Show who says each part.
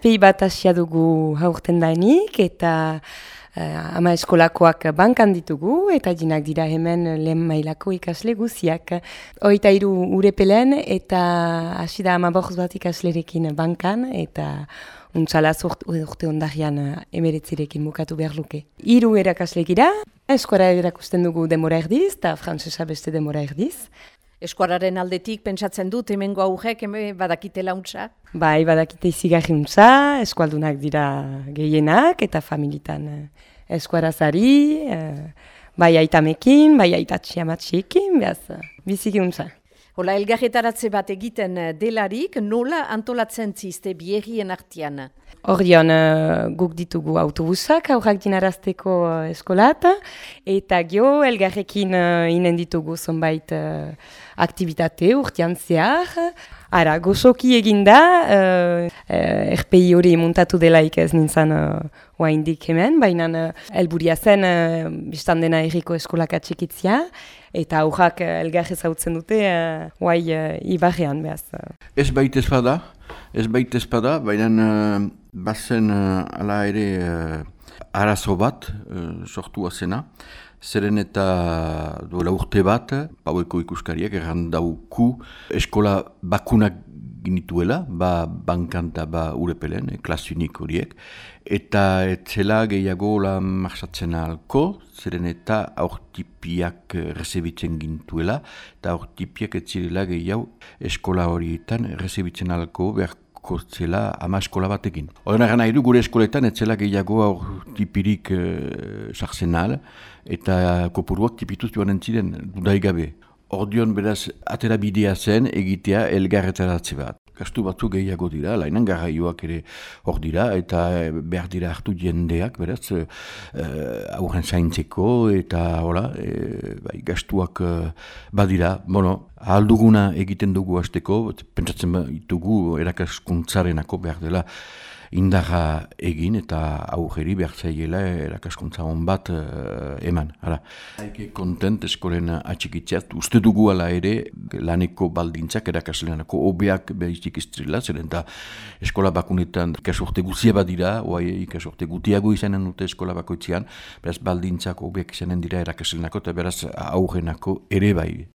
Speaker 1: erpei bat asia dugu haurten dainik, eta uh, ama eskolakoak bankan ditugu, eta jinak dira hemen lehen mailako ikasle guziak. Oita iru urepelen, eta hasi da ama borz bat ikaslerekin bankan, eta untzala urte ondarian emeretzirekin bukatu behar luke. Iru erakaslegira, eskora erakusten dugu demora erdiz, eta frantzesa beste demora erdiz.
Speaker 2: Eskuararen aldetik pentsatzen dut hemengo aurrek hemen badakite launtza?
Speaker 1: Bai, badakite izigarri untza, eskualdunak dira gehienak eta familitan eh, eskuarazari, eh, bai aitamekin, bai aitatxiamatsiekin, behaz, biziki untza.
Speaker 2: Hola, elgarretaratze bat egiten delarik, nola antolatzen zizte bierrien artian?
Speaker 1: Horion, uh, guk ditugu autobusak aurrak dinarazteko uh, eskolat, eta gio, elgarrekin uh, inen ditugu zonbait uh, aktivitate urtean zehar. Ara, gozoki eginda, uh, uh, RPI hori muntatu delaik ez nintzen uh, oaindik hemen, baina uh, elburia zen uh, biztan dena erriko eskolak atxikitzia, eta aurrak uh, elgarre zautzen dute, uh, oai uh, ibarrean behaz.
Speaker 3: Ez baita ez bada, ez baita ez bada, baina bazen uh, ere uh, arazo bat uh, sortua zena, zeren eta duela urte bat, paueko ikuskariak errandauku eskola bakunak ginituela, ba bankanta ba urepelen, klasunik horiek, eta etzela gehiago la marxatzen alko, zeren eta aurtipiak rezebitzen gintuela, eta aurtipiak etzirela gehiago eskola horietan rezebitzen alko behar zela ama eskola batekin. Horren gana iru gure eskoletan etzela gehiago aur tipirik e, sartzen eta kopuruak tipituz joan entziren dudaigabe. Ordion beraz atera bidea zen egitea elgarretaratze bat. Kastu batzu gehiago dira, lainan garraioak ere hor dira, eta eh, behar dira hartu jendeak, beraz, uh, aurren zaintzeko, eta hola, e, bai, gastuak badira, bueno, alduguna egiten dugu hasteko, pentsatzen ditugu erakaskuntzarenako behar dela, indarra egin eta aurreri behar zaiela erakaskuntza hon bat uh, eman. Hala. Haike kontent eskolen atxikitzeat, uste dugu ala ere laneko baldintzak erakaslenako obeak behizik iztrila, zeren eta eskola bakunetan ikasorte guzia bat dira, oai ikasorte gutiago izanen dute eskola bakoitzean, beraz baldintzak obeak izanen dira erakaslenako eta beraz aurrenako ere bai.